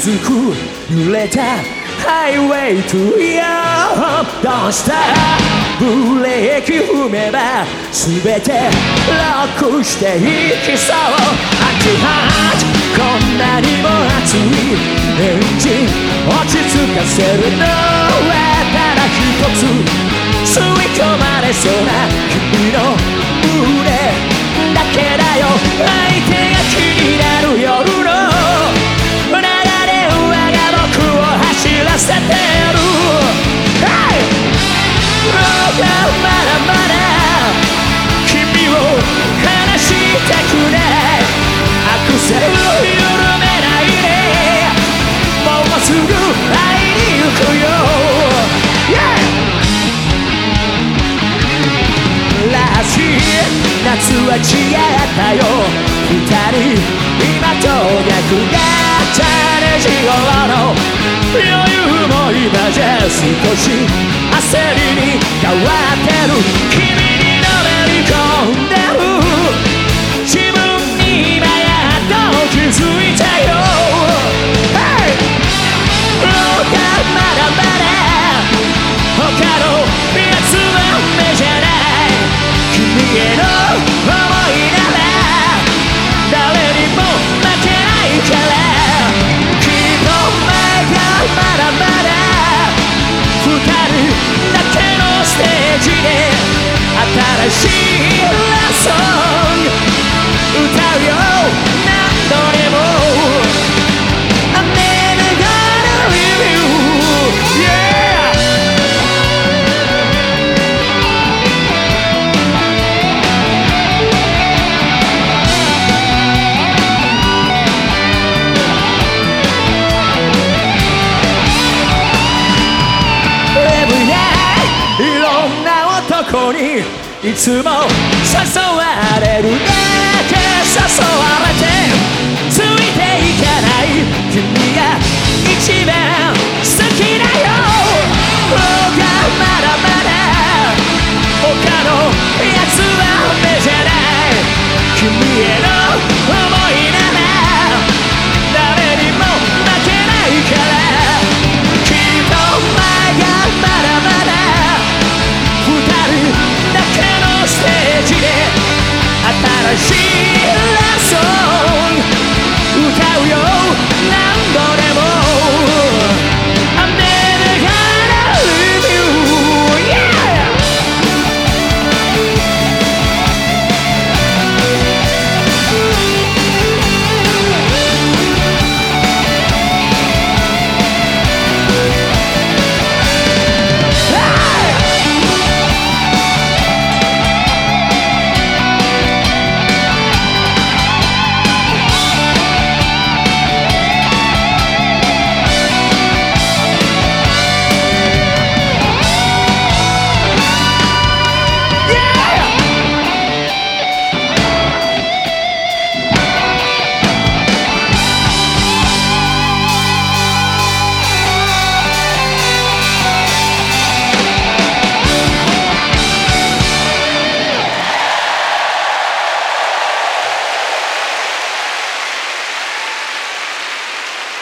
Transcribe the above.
続く揺れたハイウェイ to your home Don't stop ブレーキ踏めば全てロックしていきそう。アンチハートこんなにも熱い。エンジン落ち着かせるのはただ一つ。すぐ会いに行くよ、Yeah! らしい夏は違ったよ。二人今と逆だ。ったね地頃の余裕も今じゃ少し焦りに変わってる。君への思いなら誰にも負けないからきっと前がまだまだ二人だけのステージで新しいラソン歌うよにいつも誘われるね。